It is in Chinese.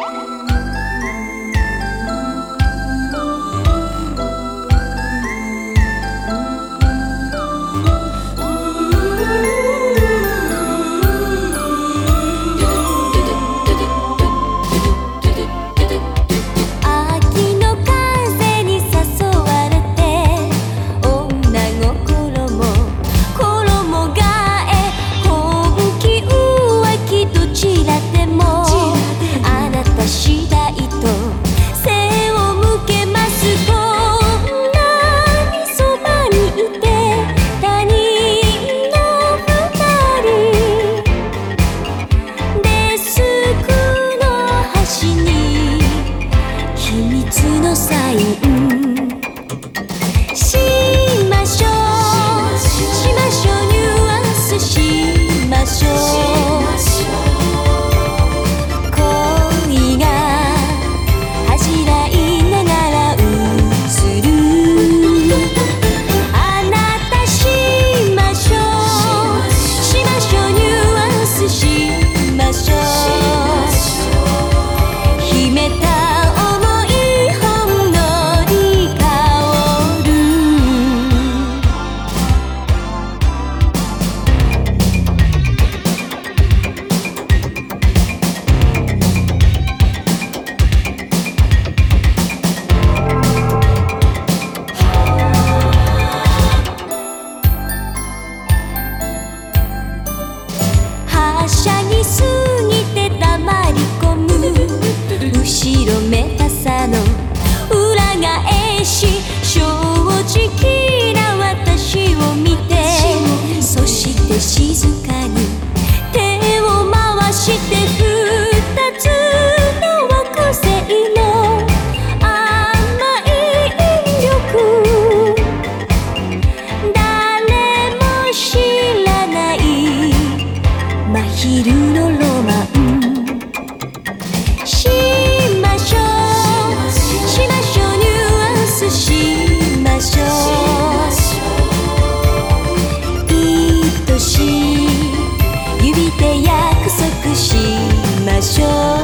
Oh! 修。